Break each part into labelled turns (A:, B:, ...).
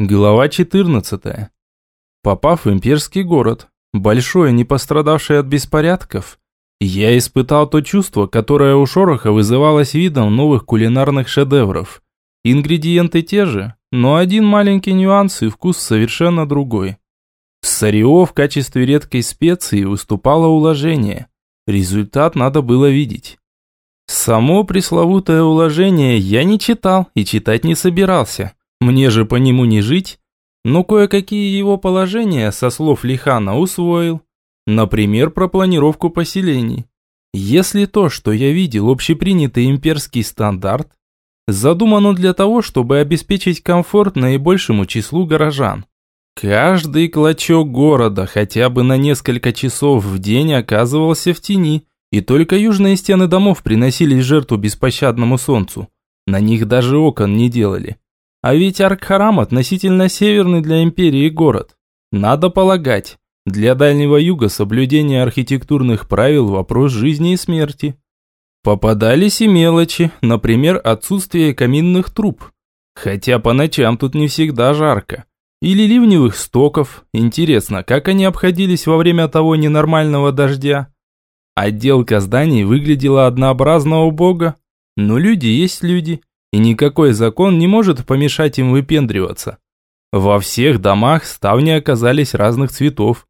A: Глава 14. Попав в имперский город, большой, не пострадавший от беспорядков, я испытал то чувство, которое у Шороха вызывалось видом новых кулинарных шедевров. Ингредиенты те же, но один маленький нюанс и вкус совершенно другой. Сарио в качестве редкой специи выступало уложение. Результат надо было видеть. Само пресловутое уложение я не читал и читать не собирался. Мне же по нему не жить, но кое-какие его положения, со слов Лихана, усвоил. Например, про планировку поселений. Если то, что я видел, общепринятый имперский стандарт, задумано для того, чтобы обеспечить комфорт наибольшему числу горожан. Каждый клочок города хотя бы на несколько часов в день оказывался в тени, и только южные стены домов приносили жертву беспощадному солнцу. На них даже окон не делали. А ведь Аркхарам относительно северный для империи город. Надо полагать, для Дальнего Юга соблюдение архитектурных правил – вопрос жизни и смерти. Попадались и мелочи, например, отсутствие каминных труб. Хотя по ночам тут не всегда жарко. Или ливневых стоков. Интересно, как они обходились во время того ненормального дождя? Отделка зданий выглядела однообразно убого. Но люди есть люди и никакой закон не может помешать им выпендриваться. Во всех домах ставни оказались разных цветов.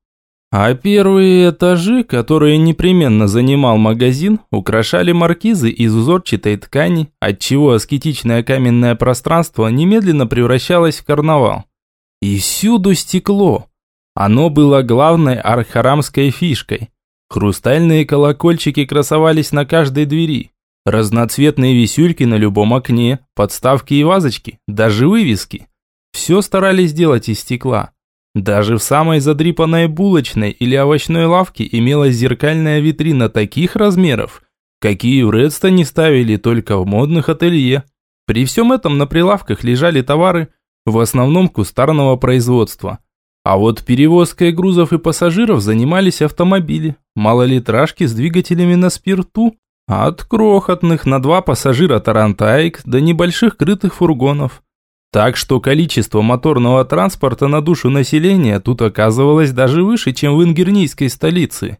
A: А первые этажи, которые непременно занимал магазин, украшали маркизы из узорчатой ткани, отчего аскетичное каменное пространство немедленно превращалось в карнавал. И всюду стекло. Оно было главной архарамской фишкой. Хрустальные колокольчики красовались на каждой двери. Разноцветные висюльки на любом окне, подставки и вазочки, даже вывески. Все старались сделать из стекла. Даже в самой задрипанной булочной или овощной лавке имелась зеркальная витрина таких размеров, какие в Редстоне ставили только в модных ателье. При всем этом на прилавках лежали товары, в основном кустарного производства. А вот перевозкой грузов и пассажиров занимались автомобили, малолитражки с двигателями на спирту, от крохотных на два пассажира тарантаек до небольших крытых фургонов. Так что количество моторного транспорта на душу населения тут оказывалось даже выше, чем в ингернийской столице.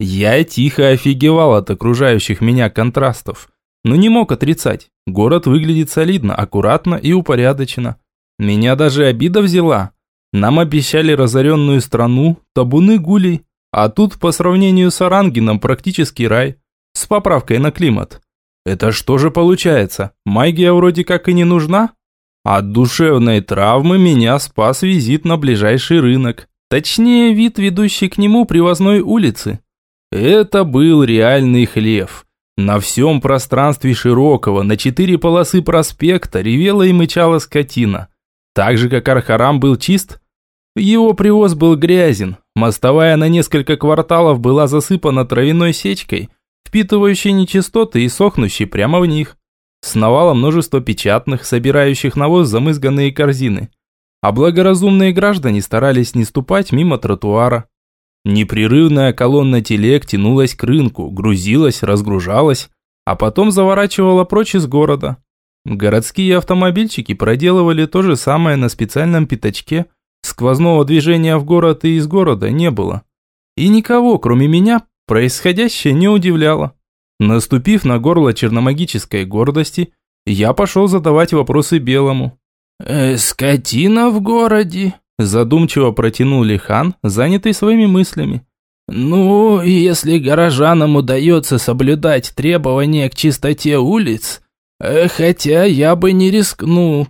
A: Я тихо офигевал от окружающих меня контрастов, но не мог отрицать. Город выглядит солидно, аккуратно и упорядоченно. Меня даже обида взяла. Нам обещали разоренную страну, табуны гулей, а тут по сравнению с Орангином практически рай – с поправкой на климат. Это что же получается? Магия вроде как и не нужна? От душевной травмы меня спас визит на ближайший рынок. Точнее, вид, ведущий к нему привозной улицы. Это был реальный хлев. На всем пространстве широкого, на четыре полосы проспекта, ревела и мычала скотина. Так же, как Архарам был чист, его привоз был грязен. Мостовая на несколько кварталов была засыпана травяной сечкой, впитывающие нечистоты и сохнущие прямо в них. Сновало множество печатных, собирающих навоз замызганные корзины. А благоразумные граждане старались не ступать мимо тротуара. Непрерывная колонна телег тянулась к рынку, грузилась, разгружалась, а потом заворачивала прочь из города. Городские автомобильчики проделывали то же самое на специальном пятачке, сквозного движения в город и из города не было. И никого, кроме меня, Происходящее не удивляло. Наступив на горло черномагической гордости, я пошел задавать вопросы Белому. «Э, «Скотина в городе?» – задумчиво протянул Лихан, занятый своими мыслями. «Ну, если горожанам удается соблюдать требования к чистоте улиц, э, хотя я бы не рискнул».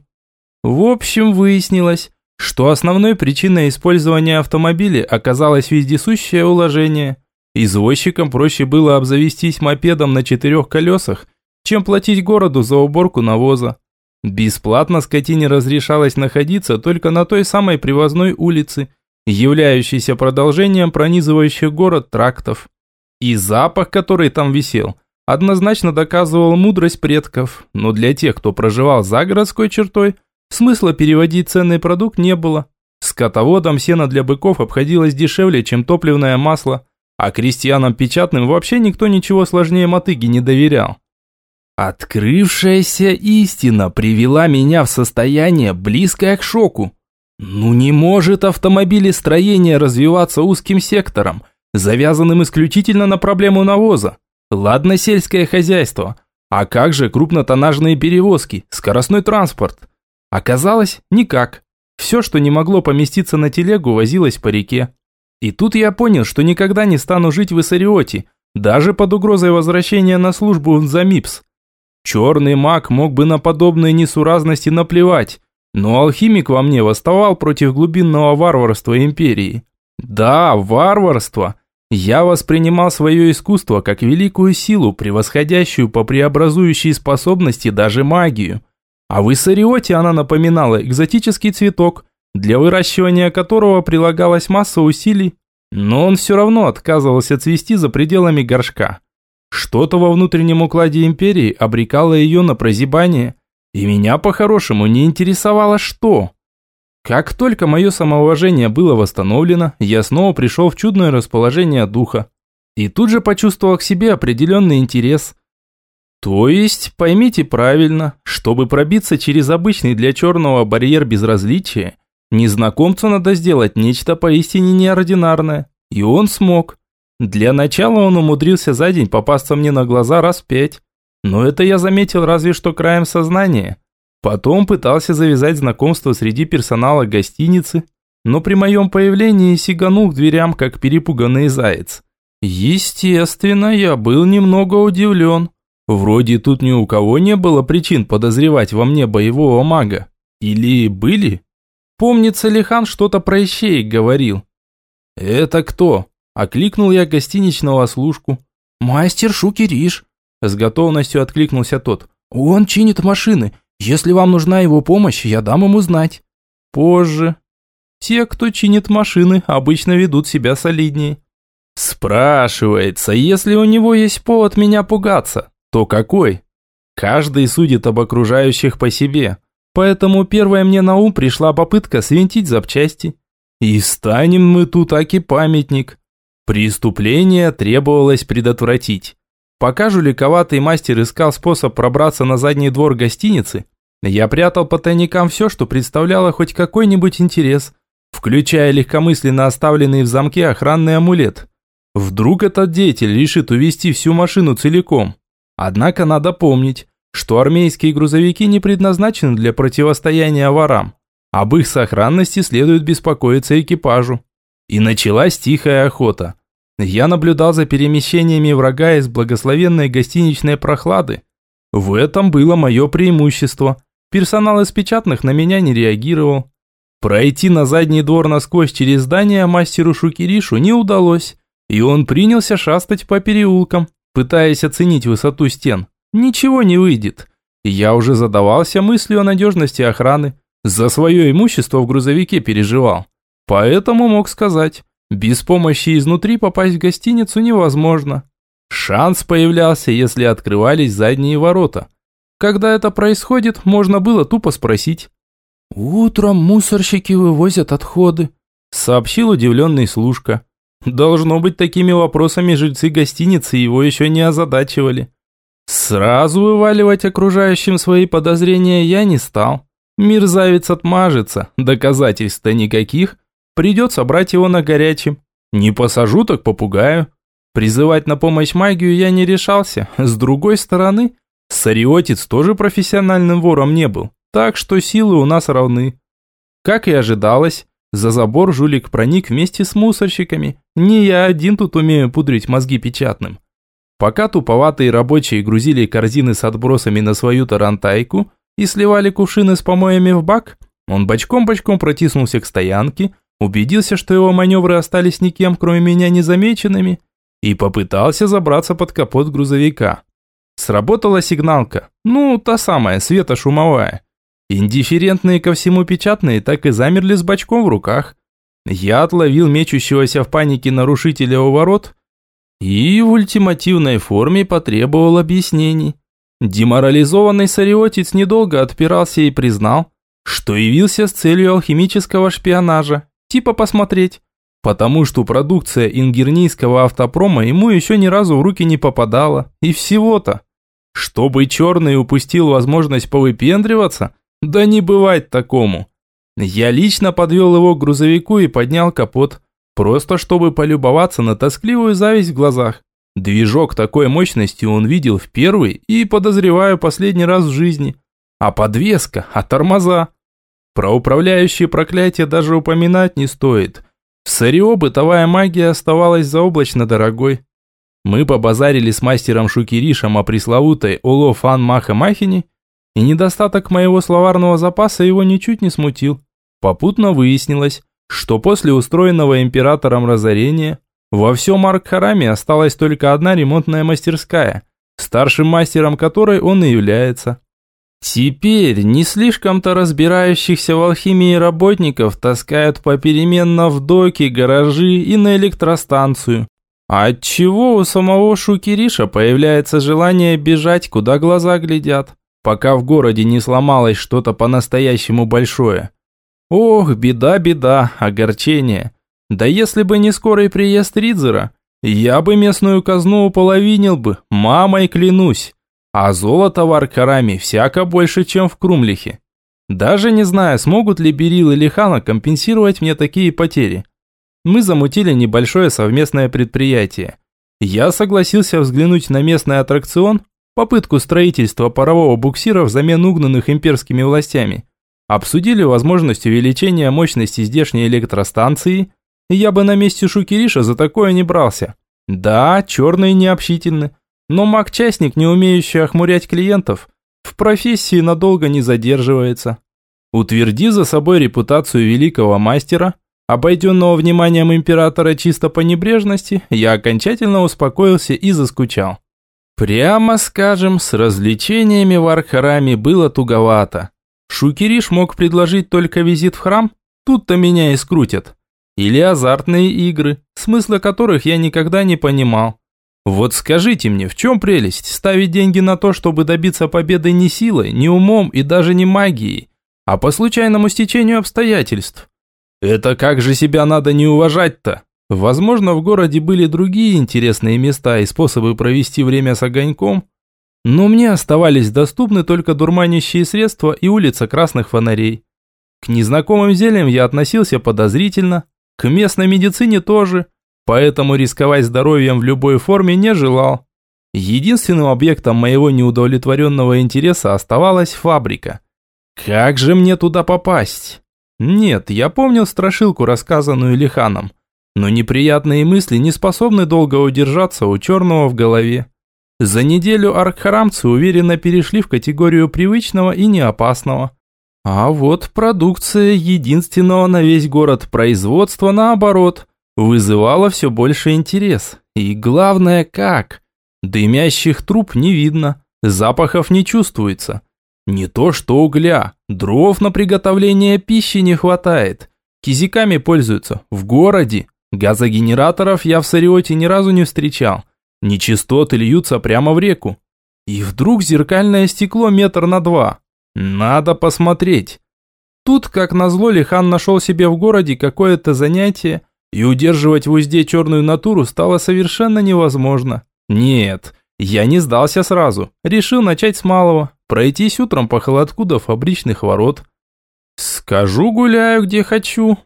A: В общем, выяснилось, что основной причиной использования автомобиля оказалось вездесущее уложение – Извозчикам проще было обзавестись мопедом на четырех колесах, чем платить городу за уборку навоза. Бесплатно скотине разрешалось находиться только на той самой привозной улице, являющейся продолжением пронизывающих город трактов. И запах, который там висел, однозначно доказывал мудрость предков, но для тех, кто проживал за городской чертой, смысла переводить ценный продукт не было. Скотоводам сено для быков обходилось дешевле, чем топливное масло, а крестьянам печатным вообще никто ничего сложнее мотыги не доверял. Открывшаяся истина привела меня в состояние, близкое к шоку. Ну не может автомобилестроение развиваться узким сектором, завязанным исключительно на проблему навоза. Ладно сельское хозяйство, а как же крупнотоннажные перевозки, скоростной транспорт? Оказалось, никак. Все, что не могло поместиться на телегу, возилось по реке. И тут я понял, что никогда не стану жить в Иссариоте, даже под угрозой возвращения на службу в Замипс. Черный маг мог бы на подобные несуразности наплевать, но алхимик во мне восставал против глубинного варварства империи. Да, варварство. Я воспринимал свое искусство как великую силу, превосходящую по преобразующей способности даже магию. А в Иссариоте она напоминала экзотический цветок, для выращивания которого прилагалась масса усилий, но он все равно отказывался цвести за пределами горшка. Что-то во внутреннем укладе империи обрекало ее на прозябание, и меня по-хорошему не интересовало что. Как только мое самоуважение было восстановлено, я снова пришел в чудное расположение духа. И тут же почувствовал к себе определенный интерес. То есть, поймите правильно, чтобы пробиться через обычный для черного барьер безразличия, незнакомцу надо сделать нечто поистине неординарное. И он смог. Для начала он умудрился за день попасться мне на глаза раз пять. Но это я заметил разве что краем сознания. Потом пытался завязать знакомство среди персонала гостиницы, но при моем появлении сиганул к дверям, как перепуганный заяц. Естественно, я был немного удивлен. Вроде тут ни у кого не было причин подозревать во мне боевого мага. Или были? Помнится, Лихан что-то про ищеек говорил. «Это кто?» Окликнул я гостиничного служку. «Мастер Шукириш», – с готовностью откликнулся тот. «Он чинит машины. Если вам нужна его помощь, я дам ему знать». «Позже». Те, кто чинит машины, обычно ведут себя солиднее. Спрашивается, если у него есть повод меня пугаться, то какой? Каждый судит об окружающих по себе. Поэтому первая мне на ум пришла попытка свинтить запчасти. И станем мы тут аки памятник. Преступление требовалось предотвратить. Пока жуликоватый мастер искал способ пробраться на задний двор гостиницы, я прятал по тайникам все, что представляло хоть какой-нибудь интерес, включая легкомысленно оставленный в замке охранный амулет. Вдруг этот деятель решит увести всю машину целиком. Однако надо помнить, что армейские грузовики не предназначены для противостояния ворам. Об их сохранности следует беспокоиться экипажу. И началась тихая охота. Я наблюдал за перемещениями врага из благословенной гостиничной прохлады. В этом было мое преимущество. Персонал из печатных на меня не реагировал. Пройти на задний двор насквозь через здание мастеру Шукиришу не удалось, и он принялся шастать по переулкам, пытаясь оценить высоту стен. Ничего не выйдет. Я уже задавался мыслью о надежности охраны. За свое имущество в грузовике переживал. Поэтому мог сказать, без помощи изнутри попасть в гостиницу невозможно. Шанс появлялся, если открывались задние ворота. Когда это происходит, можно было тупо спросить. «Утром мусорщики вывозят отходы», – сообщил удивленный служка. Должно быть, такими вопросами жильцы гостиницы его еще не озадачивали. Сразу вываливать окружающим свои подозрения я не стал. Мерзавец отмажется, доказательств-то никаких, Придется брать его на горячем. Не посажу, так попугаю. Призывать на помощь магию я не решался. С другой стороны, Сариотец тоже профессиональным вором не был, так что силы у нас равны. Как и ожидалось, за забор жулик проник вместе с мусорщиками. Не я один тут умею пудрить мозги печатным. Пока туповатые рабочие грузили корзины с отбросами на свою тарантайку и сливали кувшины с помоями в бак, он бочком-бочком протиснулся к стоянке, убедился, что его маневры остались никем, кроме меня, незамеченными, и попытался забраться под капот грузовика. Сработала сигналка, ну, та самая, светошумовая. Индифферентные ко всему печатные так и замерли с бачком в руках. Я отловил мечущегося в панике нарушителя у ворот и в ультимативной форме потребовал объяснений. Деморализованный сариотец недолго отпирался и признал, что явился с целью алхимического шпионажа Типа посмотреть. Потому что продукция ингернийского автопрома ему еще ни разу в руки не попадала. И всего-то. Чтобы черный упустил возможность повыпендриваться? Да не бывать такому. Я лично подвел его к грузовику и поднял капот, просто чтобы полюбоваться на тоскливую зависть в глазах. Движок такой мощности он видел в первый и, подозреваю, последний раз в жизни. А подвеска, а тормоза. Про управляющие проклятия даже упоминать не стоит. В Сарио бытовая магия оставалась заоблачно дорогой. Мы побазарили с мастером Шукиришем о пресловутой Оло Фан Маха Махине, и недостаток моего словарного запаса его ничуть не смутил. Попутно выяснилось, что после устроенного императором разорения во всем Аркхараме осталась только одна ремонтная мастерская, старшим мастером которой он и является. Теперь не слишком-то разбирающихся в алхимии работников таскают попеременно в доки, гаражи и на электростанцию. Отчего у самого Шукириша появляется желание бежать, куда глаза глядят, пока в городе не сломалось что-то по-настоящему большое? Ох, беда, беда, огорчение. Да если бы не скорый приезд Ридзера, я бы местную казну уполовинил бы, мамой клянусь. А золото в Аркараме всяко больше, чем в Крумлихе. Даже не знаю, смогут ли Берил или Хана компенсировать мне такие потери. Мы замутили небольшое совместное предприятие. Я согласился взглянуть на местный аттракцион, попытку строительства парового буксира взамен угнанных имперскими властями. Обсудили возможность увеличения мощности здешней электростанции, я бы на месте Шукириша за такое не брался. Да, черные необщительны, но маг-частник, не умеющий охмурять клиентов, в профессии надолго не задерживается. Утверди за собой репутацию великого мастера, обойденного вниманием императора чисто по небрежности, я окончательно успокоился и заскучал. Прямо скажем, с развлечениями в Архараме было туговато. Шукириш мог предложить только визит в храм, тут-то меня и скрутят. Или азартные игры, смысла которых я никогда не понимал. Вот скажите мне, в чем прелесть ставить деньги на то, чтобы добиться победы не силой, не умом и даже не магией, а по случайному стечению обстоятельств? Это как же себя надо не уважать-то? Возможно, в городе были другие интересные места и способы провести время с огоньком, но мне оставались доступны только дурманящие средства и улица красных фонарей. К незнакомым зельям я относился подозрительно, к местной медицине тоже – поэтому рисковать здоровьем в любой форме не желал. Единственным объектом моего неудовлетворенного интереса оставалась фабрика. Как же мне туда попасть? Нет, я помнил страшилку, рассказанную Лиханом, но неприятные мысли не способны долго удержаться у черного в голове. За неделю аркхарамцы уверенно перешли в категорию привычного и неопасного. А вот продукция единственного на весь город производства наоборот – вызывало все больше интерес. И главное, как? Дымящих труб не видно, запахов не чувствуется. Не то что угля, дров на приготовление пищи не хватает. Кизиками пользуются в городе. Газогенераторов я в Сариоте ни разу не встречал. Нечистоты льются прямо в реку. И вдруг зеркальное стекло метр на два. Надо посмотреть. Тут, как назло, Лихан нашел себе в городе какое-то занятие, и удерживать в узде черную натуру стало совершенно невозможно. Нет, я не сдался сразу. Решил начать с малого, пройтись утром по холодку до фабричных ворот. Скажу, гуляю где хочу.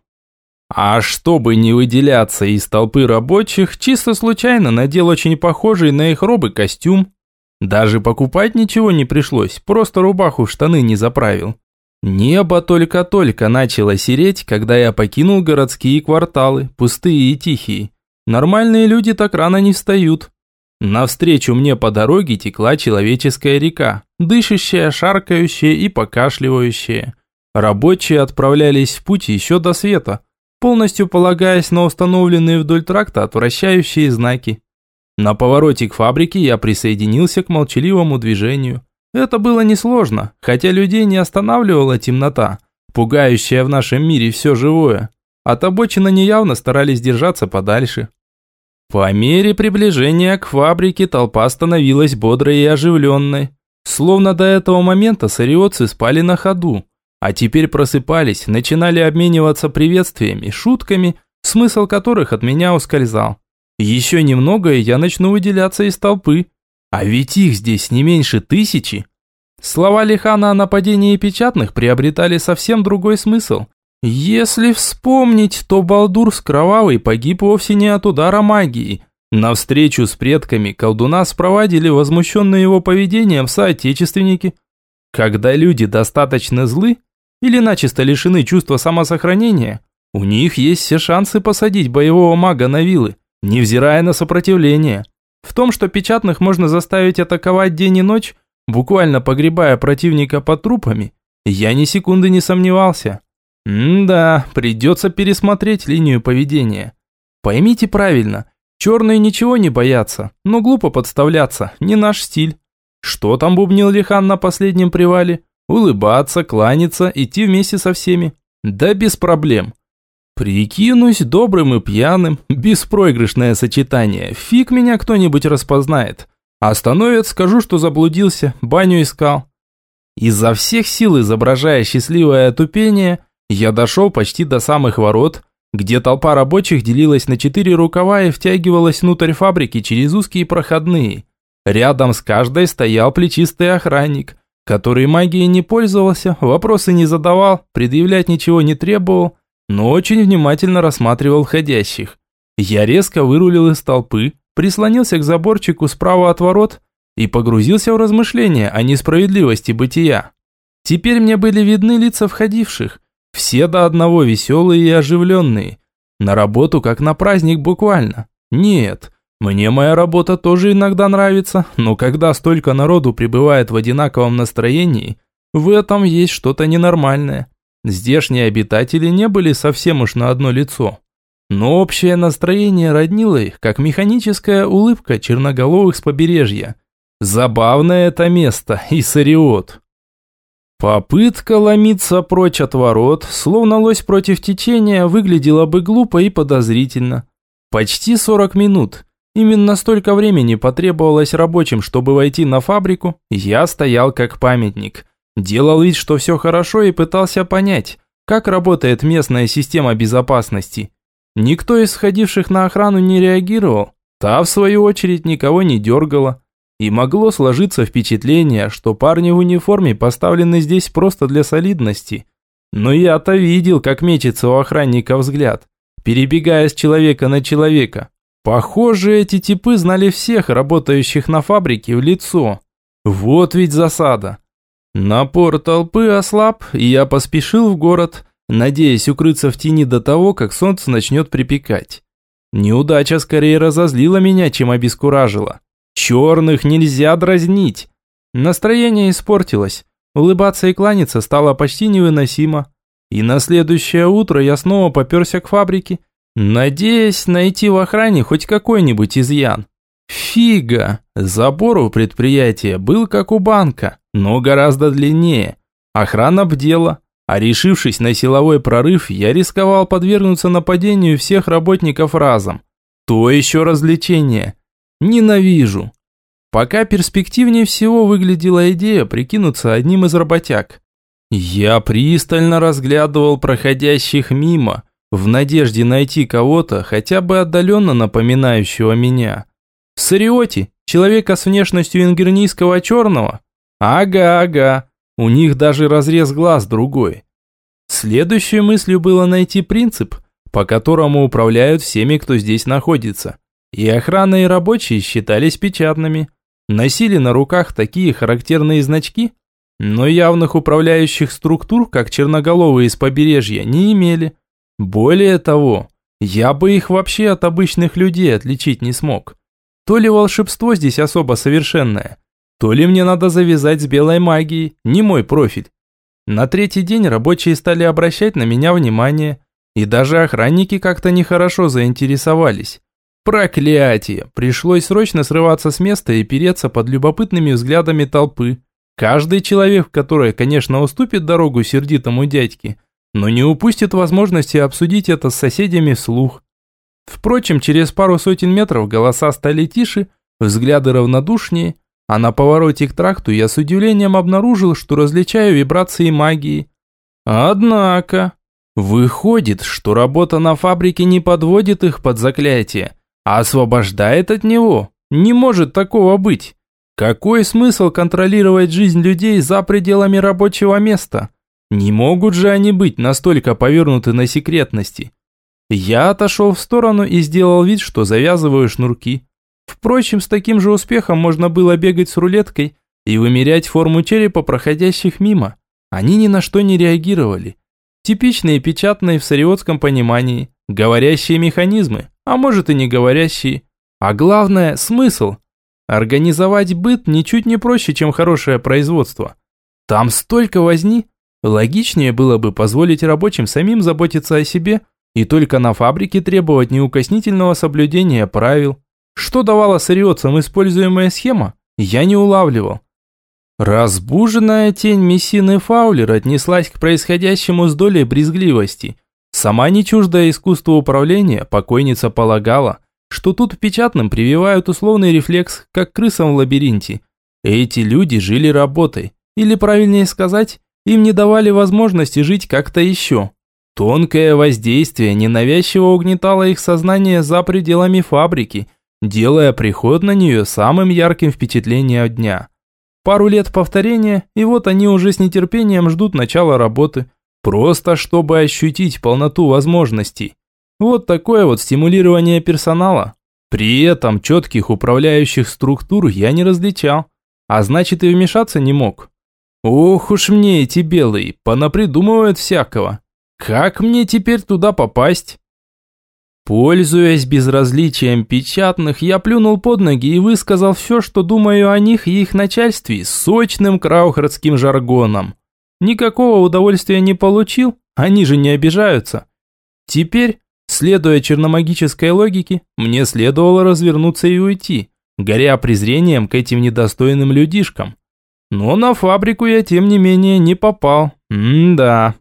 A: А чтобы не выделяться из толпы рабочих, чисто случайно надел очень похожий на их робы костюм. Даже покупать ничего не пришлось, просто рубаху в штаны не заправил. Небо только-только начало сереть, когда я покинул городские кварталы, пустые и тихие. Нормальные люди так рано не встают. Навстречу мне по дороге текла человеческая река, дышащая, шаркающая и покашливающая. Рабочие отправлялись в путь еще до света, полностью полагаясь на установленные вдоль тракта отвращающие знаки. На повороте к фабрике я присоединился к молчаливому движению. Это было несложно, хотя людей не останавливала темнота, пугающая в нашем мире все живое. От обочины неявно старались держаться подальше. По мере приближения к фабрике толпа становилась бодрой и оживленной. Словно до этого момента сариотцы спали на ходу, а теперь просыпались, начинали обмениваться приветствиями, шутками, смысл которых от меня ускользал. Еще немного, и я начну выделяться из толпы, а ведь их здесь не меньше тысячи. Слова Лихана о нападении печатных приобретали совсем другой смысл, Если вспомнить, то Балдурс Кровавый погиб вовсе не от удара магии. На встречу с предками колдуна спровадили возмущенные его поведением соотечественники. Когда люди достаточно злы или начисто лишены чувства самосохранения, у них есть все шансы посадить боевого мага на вилы, невзирая на сопротивление. В том, что печатных можно заставить атаковать день и ночь, буквально погребая противника под трупами, я ни секунды не сомневался. М-да, придется пересмотреть линию поведения. Поймите правильно, черные ничего не боятся, но глупо подставляться, не наш стиль. Что там бубнил Лихан на последнем привале? Улыбаться, кланяться, идти вместе со всеми. Да без проблем. Прикинусь добрым и пьяным, беспроигрышное сочетание. Фиг меня кто-нибудь распознает. Остановят, скажу, что заблудился, баню искал. Изо всех сил изображая счастливое отупение, я дошел почти до самых ворот, где толпа рабочих делилась на четыре рукава и втягивалась внутрь фабрики через узкие проходные. Рядом с каждой стоял плечистый охранник, который магией не пользовался, вопросы не задавал, предъявлять ничего не требовал, но очень внимательно рассматривал входящих. Я резко вырулил из толпы, прислонился к заборчику справа от ворот и погрузился в размышления о несправедливости бытия. Теперь мне были видны лица входивших, все до одного веселые и оживленные. На работу как на праздник буквально. Нет, мне моя работа тоже иногда нравится, но когда столько народу пребывает в одинаковом настроении, в этом есть что-то ненормальное. Здешние обитатели не были совсем уж на одно лицо. Но общее настроение роднило их, как механическая улыбка черноголовых с побережья. Забавное это место, Иссариот. Попытка ломиться прочь от ворот, словно лось против течения, выглядела бы глупо и подозрительно. Почти 40 минут. Именно столько времени потребовалось рабочим, чтобы войти на фабрику, я стоял как памятник – Делал вид, что все хорошо и пытался понять, как работает местная система безопасности. Никто из сходивших на охрану не реагировал, та, в свою очередь, никого не дергала. И могло сложиться впечатление, что парни в униформе поставлены здесь просто для солидности. Но я-то видел, как мечется у охранника взгляд, перебегая с человека на человека. Похоже, эти типы знали всех работающих на фабрике в лицо. Вот ведь засада. Напор толпы ослаб, и я поспешил в город, надеясь укрыться в тени до того, как солнце начнет припекать. Неудача скорее разозлила меня, чем обескуражила. Черных нельзя дразнить. Настроение испортилось. Улыбаться и кланяться стало почти невыносимо. И на следующее утро я снова поперся к фабрике, надеясь найти в охране хоть какой-нибудь изъян. Фига! Забор у предприятия был как у банка, но гораздо длиннее. Охрана бдела, а решившись на силовой прорыв, я рисковал подвергнуться нападению всех работников разом. То еще развлечение. Ненавижу. Пока перспективнее всего выглядела идея прикинуться одним из работяг. Я пристально разглядывал проходящих мимо, в надежде найти кого-то, хотя бы отдаленно напоминающего меня. Сариоти, человека с внешностью ингернийского черного? Ага, ага, у них даже разрез глаз другой. Следующей мыслью было найти принцип, по которому управляют всеми, кто здесь находится. И охрана и рабочие считались печатными. Носили на руках такие характерные значки, но явных управляющих структур, как черноголовые из побережья, не имели. Более того, я бы их вообще от обычных людей отличить не смог. То ли волшебство здесь особо совершенное, то ли мне надо завязать с белой магией, не мой профиль. На третий день рабочие стали обращать на меня внимание, и даже охранники как-то нехорошо заинтересовались. Проклятие! Пришлось срочно срываться с места и переться под любопытными взглядами толпы. Каждый человек, который, конечно, уступит дорогу сердитому дядьке, но не упустит возможности обсудить это с соседями вслух. Впрочем, через пару сотен метров голоса стали тише, взгляды равнодушнее, а на повороте к тракту я с удивлением обнаружил, что различаю вибрации магии. Однако, выходит, что работа на фабрике не подводит их под заклятие, а освобождает от него. Не может такого быть. Какой смысл контролировать жизнь людей за пределами рабочего места? Не могут же они быть настолько повернуты на секретности. Я отошел в сторону и сделал вид, что завязываю шнурки. Впрочем, с таким же успехом можно было бегать с рулеткой и вымерять форму черепа проходящих мимо. Они ни на что не реагировали. Типичные печатные в сариотском понимании, говорящие механизмы, а может и не говорящие. А главное – смысл. Организовать быт ничуть не проще, чем хорошее производство. Там столько возни. Логичнее было бы позволить рабочим самим заботиться о себе и только на фабрике требовать неукоснительного соблюдения правил. Что давала сырьетцам используемая схема, я не улавливал. Разбуженная тень Мессины Фаулер отнеслась к происходящему с долей брезгливости. Сама не чуждая искусства управления, покойница полагала, что тут печатным прививают условный рефлекс, как крысам в лабиринте. Эти люди жили работой, или правильнее сказать, им не давали возможности жить как-то еще. Тонкое воздействие ненавязчиво угнетало их сознание за пределами фабрики, делая приход на нее самым ярким впечатлением дня. Пару лет повторения, и вот они уже с нетерпением ждут начала работы, просто чтобы ощутить полноту возможностей. Вот такое вот стимулирование персонала. При этом четких управляющих структур я не различал, а значит и вмешаться не мог. Ох уж мне эти белые, понапридумывают всякого. Как мне теперь туда попасть? Пользуясь безразличием печатных, я плюнул под ноги и высказал все, что думаю о них и их начальстве, сочным краухардским жаргоном. Никакого удовольствия не получил, они же не обижаются. Теперь, следуя черномагической логике, мне следовало развернуться и уйти, горя презрением к этим недостойным людишкам. Но на фабрику я, тем не менее, не попал. М-да.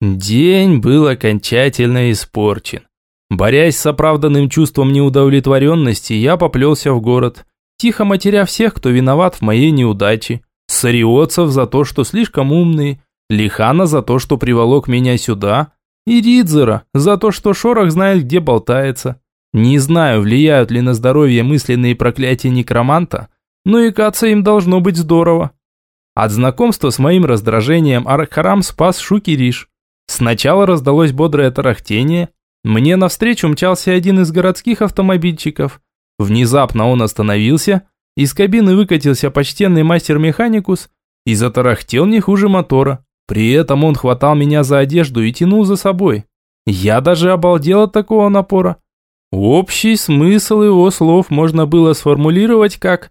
A: День был окончательно испорчен. Борясь с оправданным чувством неудовлетворенности, я поплелся в город, тихо матеря всех, кто виноват в моей неудаче. Сариотцев за то, что слишком умные, Лихана за то, что приволок меня сюда, и Ридзера за то, что Шорох знает, где болтается. Не знаю, влияют ли на здоровье мысленные проклятия некроманта, но и каться им должно быть здорово. От знакомства с моим раздражением Архарам спас Шукириш. Сначала раздалось бодрое тарахтение, мне навстречу мчался один из городских автомобильчиков. Внезапно он остановился, из кабины выкатился почтенный мастер-механикус и затарахтел не хуже мотора. При этом он хватал меня за одежду и тянул за собой. Я даже обалдел от такого напора. Общий смысл его слов можно было сформулировать как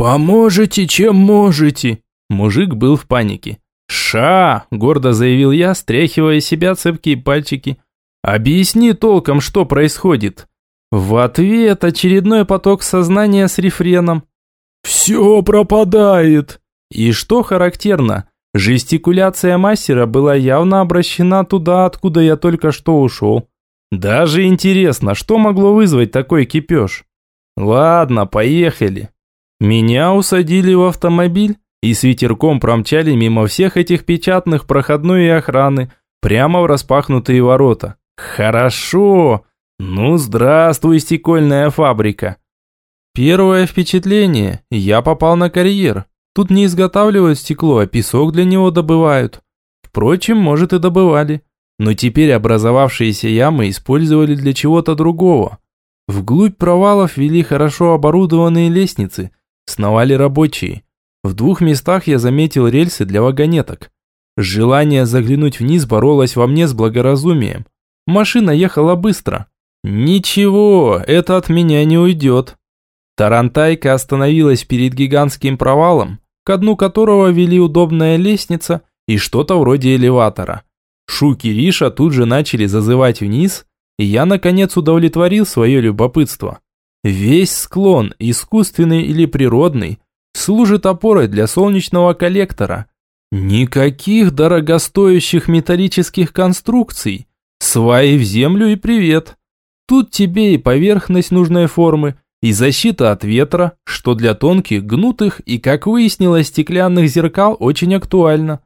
A: «Поможете, чем можете». Мужик был в панике. «Ша!» – гордо заявил я, стряхивая себя цепкие пальчики – Объясни толком, что происходит. В ответ очередной поток сознания с рефреном. Все пропадает. И что характерно, жестикуляция мастера была явно обращена туда, откуда я только что ушел. Даже интересно, что могло вызвать такой кипеж. Ладно, поехали. Меня усадили в автомобиль и с ветерком промчали мимо всех этих печатных проходной и охраны, прямо в распахнутые ворота. Хорошо. Ну, здравствуй, стекольная фабрика. Первое впечатление. Я попал на карьер. Тут не изготавливают стекло, а песок для него добывают. Впрочем, может и добывали. Но теперь образовавшиеся ямы использовали для чего-то другого. Вглубь провалов вели хорошо оборудованные лестницы. Сновали рабочие. В двух местах я заметил рельсы для вагонеток. Желание заглянуть вниз боролось во мне с благоразумием. Машина ехала быстро. Ничего, это от меня не уйдет. Тарантайка остановилась перед гигантским провалом, к дну которого вели удобная лестница и что-то вроде элеватора. Шуки Риша тут же начали зазывать вниз, и я наконец удовлетворил свое любопытство. Весь склон, искусственный или природный, служит опорой для солнечного коллектора. Никаких дорогостоящих металлических конструкций, Сваи в землю и привет. Тут тебе и поверхность нужной формы, и защита от ветра, что для тонких, гнутых и, как выяснилось, стеклянных зеркал очень актуально.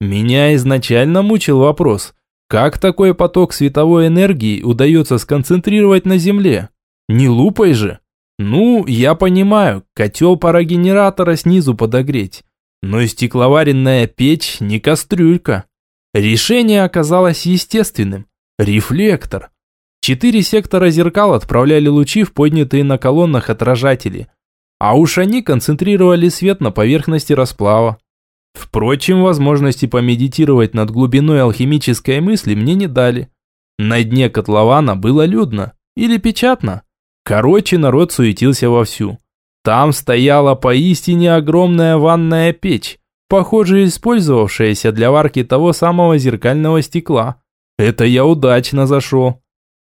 A: Меня изначально мучил вопрос, как такой поток световой энергии удается сконцентрировать на Земле? Не лупой же? Ну, я понимаю, котел парогенератора снизу подогреть. Но стекловаренная печь не кастрюлька. Решение оказалось естественным. Рефлектор. Четыре сектора зеркал отправляли лучи в поднятые на колоннах отражатели, а уж они концентрировали свет на поверхности расплава. Впрочем, возможности помедитировать над глубиной алхимической мысли мне не дали. На дне котлована было людно или печатно. Короче, народ суетился вовсю. Там стояла поистине огромная ванная печь, похоже, использовавшаяся для варки того самого зеркального стекла. Это я удачно зашел.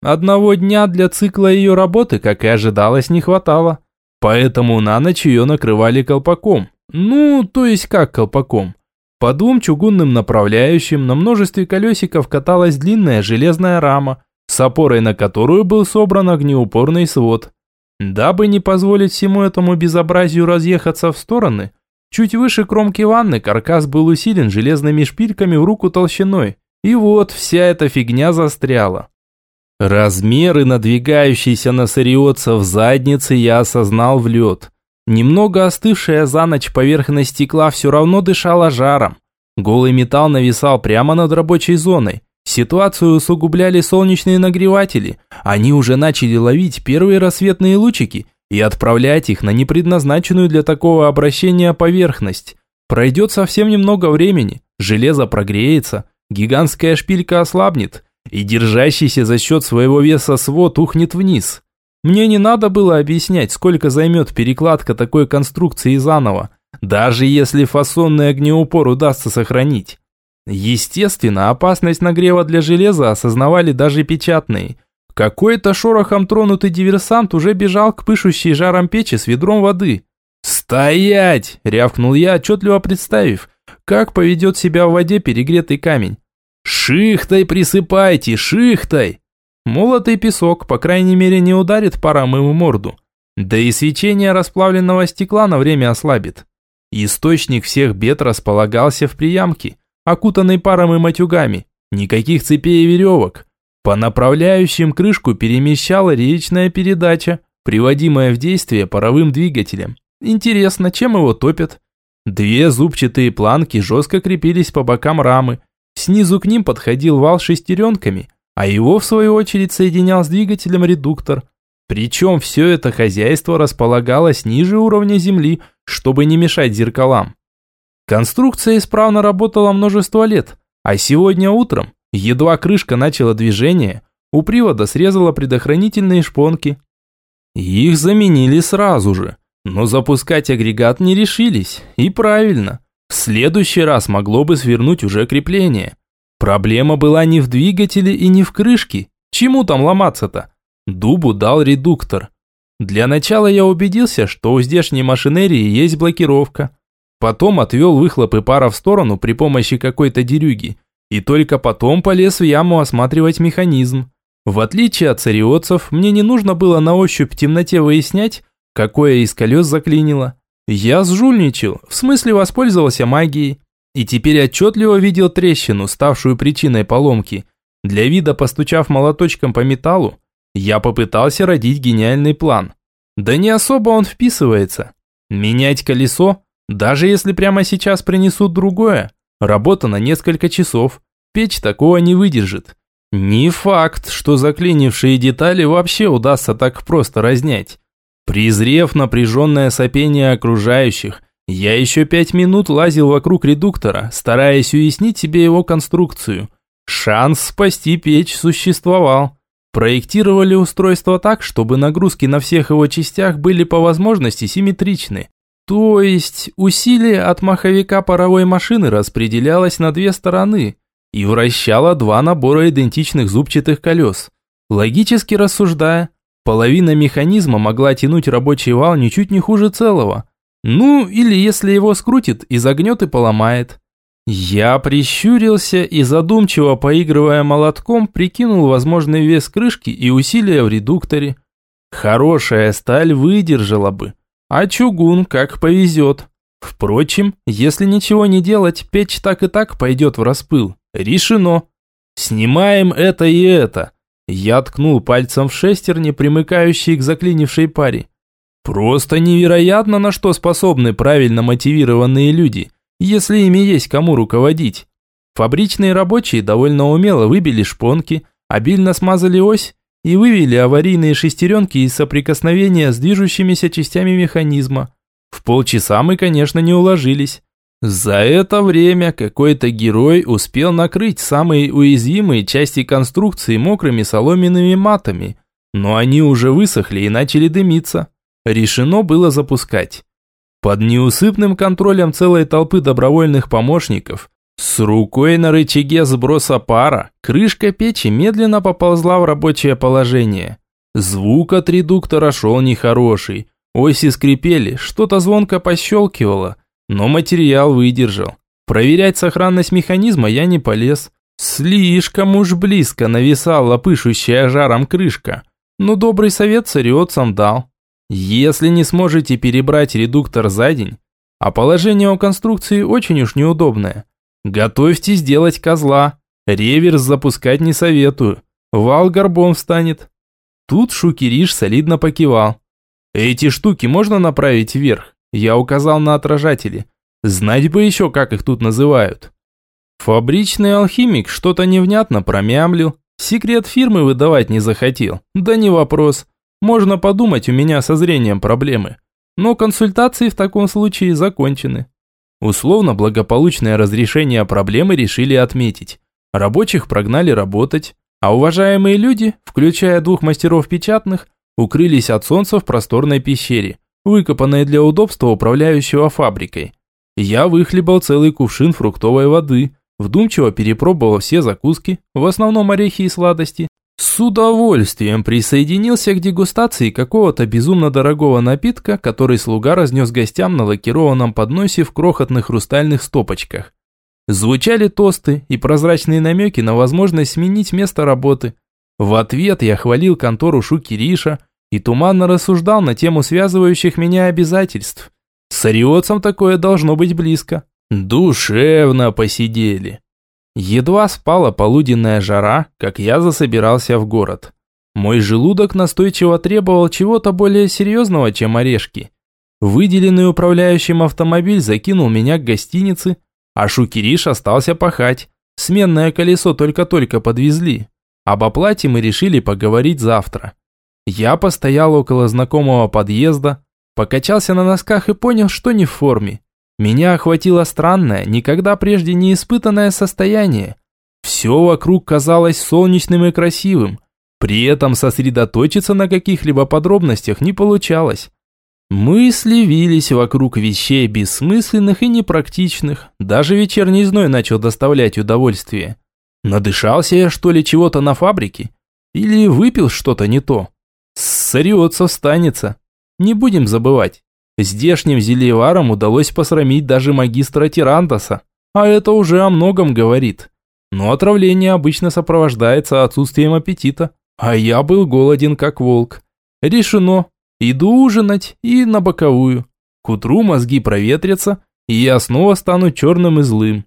A: Одного дня для цикла ее работы, как и ожидалось, не хватало. Поэтому на ночь ее накрывали колпаком. Ну, то есть как колпаком. По двум чугунным направляющим на множестве колесиков каталась длинная железная рама, с опорой на которую был собран огнеупорный свод. Дабы не позволить всему этому безобразию разъехаться в стороны, чуть выше кромки ванны каркас был усилен железными шпильками в руку толщиной. И вот вся эта фигня застряла. Размеры надвигающейся на сариотца в заднице я осознал в лед. Немного остывшая за ночь поверхность стекла все равно дышала жаром. Голый металл нависал прямо над рабочей зоной. Ситуацию усугубляли солнечные нагреватели. Они уже начали ловить первые рассветные лучики и отправлять их на непредназначенную для такого обращения поверхность. Пройдет совсем немного времени, железо прогреется, гигантская шпилька ослабнет, и держащийся за счет своего веса свод ухнет вниз. Мне не надо было объяснять, сколько займет перекладка такой конструкции заново, даже если фасонный огнеупор удастся сохранить. Естественно, опасность нагрева для железа осознавали даже печатные. Какой-то шорохом тронутый диверсант уже бежал к пышущей жаром печи с ведром воды. «Стоять!» – рявкнул я, отчетливо представив, как поведет себя в воде перегретый камень. «Шихтой присыпайте, шихтой!» Молотый песок, по крайней мере, не ударит паром ему морду. Да и свечение расплавленного стекла на время ослабит. Источник всех бед располагался в приямке – окутанный паром и матюгами. Никаких цепей и веревок. По направляющим крышку перемещала речная передача, приводимая в действие паровым двигателем. Интересно, чем его топят? Две зубчатые планки жестко крепились по бокам рамы. Снизу к ним подходил вал с шестеренками, а его, в свою очередь, соединял с двигателем редуктор. Причем все это хозяйство располагалось ниже уровня земли, чтобы не мешать зеркалам. Конструкция исправно работала множество лет, а сегодня утром, едва крышка начала движение, у привода срезала предохранительные шпонки. Их заменили сразу же, но запускать агрегат не решились, и правильно. В следующий раз могло бы свернуть уже крепление. Проблема была не в двигателе и не в крышке. Чему там ломаться-то? Дубу дал редуктор. Для начала я убедился, что у здешней машинерии есть блокировка. Потом отвел выхлопы пара в сторону при помощи какой-то дерюги. И только потом полез в яму осматривать механизм. В отличие от цариотцев, мне не нужно было на ощупь в темноте выяснять, какое из колес заклинило. Я сжульничал, в смысле воспользовался магией. И теперь отчетливо видел трещину, ставшую причиной поломки. Для вида постучав молоточком по металлу, я попытался родить гениальный план. Да не особо он вписывается. Менять колесо даже если прямо сейчас принесут другое, работа на несколько часов, печь такого не выдержит. Не факт, что заклинившие детали вообще удастся так просто разнять. Презрев напряженное сопение окружающих, я еще пять минут лазил вокруг редуктора, стараясь уяснить себе его конструкцию. Шанс спасти печь существовал. Проектировали устройство так, чтобы нагрузки на всех его частях были по возможности симметричны. То есть усилие от маховика паровой машины распределялось на две стороны и вращало два набора идентичных зубчатых колес. Логически рассуждая, половина механизма могла тянуть рабочий вал ничуть не хуже целого. Ну, или если его скрутит, изогнет и поломает. Я прищурился и задумчиво поигрывая молотком, прикинул возможный вес крышки и усилия в редукторе. Хорошая сталь выдержала бы. А чугун как повезет. Впрочем, если ничего не делать, печь так и так пойдет в распыл. Решено. Снимаем это и это. Я ткнул пальцем в шестерни, примыкающие к заклинившей паре. Просто невероятно, на что способны правильно мотивированные люди, если ими есть кому руководить. Фабричные рабочие довольно умело выбили шпонки, обильно смазали ось и вывели аварийные шестеренки из соприкосновения с движущимися частями механизма. В полчаса мы, конечно, не уложились. За это время какой-то герой успел накрыть самые уязвимые части конструкции мокрыми соломенными матами, но они уже высохли и начали дымиться. Решено было запускать. Под неусыпным контролем целой толпы добровольных помощников, с рукой на рычаге сброса пара, крышка печи медленно поползла в рабочее положение. Звук от редуктора шел нехороший, оси скрипели, что-то звонко пощелкивало, но материал выдержал. Проверять сохранность механизма я не полез. Слишком уж близко нависала пышущая жаром крышка. Но добрый совет цариотцам дал. Если не сможете перебрать редуктор за день, а положение у конструкции очень уж неудобное, готовьте сделать козла. Реверс запускать не советую. Вал горбом встанет. Тут Шукириш солидно покивал. Эти штуки можно направить вверх? Я указал на отражатели. Знать бы еще, как их тут называют. Фабричный алхимик что-то невнятно промямлил. Секрет фирмы выдавать не захотел. Да не вопрос. Можно подумать, у меня со зрением проблемы. Но консультации в таком случае закончены. Условно благополучное разрешение проблемы решили отметить. Рабочих прогнали работать, а уважаемые люди, включая двух мастеров печатных, укрылись от солнца в просторной пещере, выкопанной для удобства управляющего фабрикой. Я выхлебал целый кувшин фруктовой воды, вдумчиво перепробовал все закуски, в основном орехи и сладости, с удовольствием присоединился к дегустации какого-то безумно дорогого напитка, который слуга разнес гостям на лакированном подносе в крохотных хрустальных стопочках. Звучали тосты и прозрачные намеки на возможность сменить место работы. В ответ я хвалил контору Шукириша и туманно рассуждал на тему связывающих меня обязательств. С ариотцем такое должно быть близко. Душевно посидели. Едва спала полуденная жара, как я засобирался в город. Мой желудок настойчиво требовал чего-то более серьезного, чем орешки. Выделенный управляющим автомобиль закинул меня к гостинице, а Шукириш остался пахать. Сменное колесо только-только подвезли. Об оплате мы решили поговорить завтра. Я постоял около знакомого подъезда, покачался на носках и понял, что не в форме. Меня охватило странное, никогда прежде не испытанное состояние. Все вокруг казалось солнечным и красивым. При этом сосредоточиться на каких-либо подробностях не получалось. Мысли вились вокруг вещей бессмысленных и непрактичных. Даже вечерний зной начал доставлять удовольствие. Надышался я, что ли, чего-то на фабрике? Или выпил что-то не то? Сорется, встанется. Не будем забывать. Здешним зельеварам удалось посрамить даже магистра Тирантоса, а это уже о многом говорит. Но отравление обычно сопровождается отсутствием аппетита, а я был голоден как волк. Решено, иду ужинать и на боковую. К утру мозги проветрятся, и я снова стану черным и злым.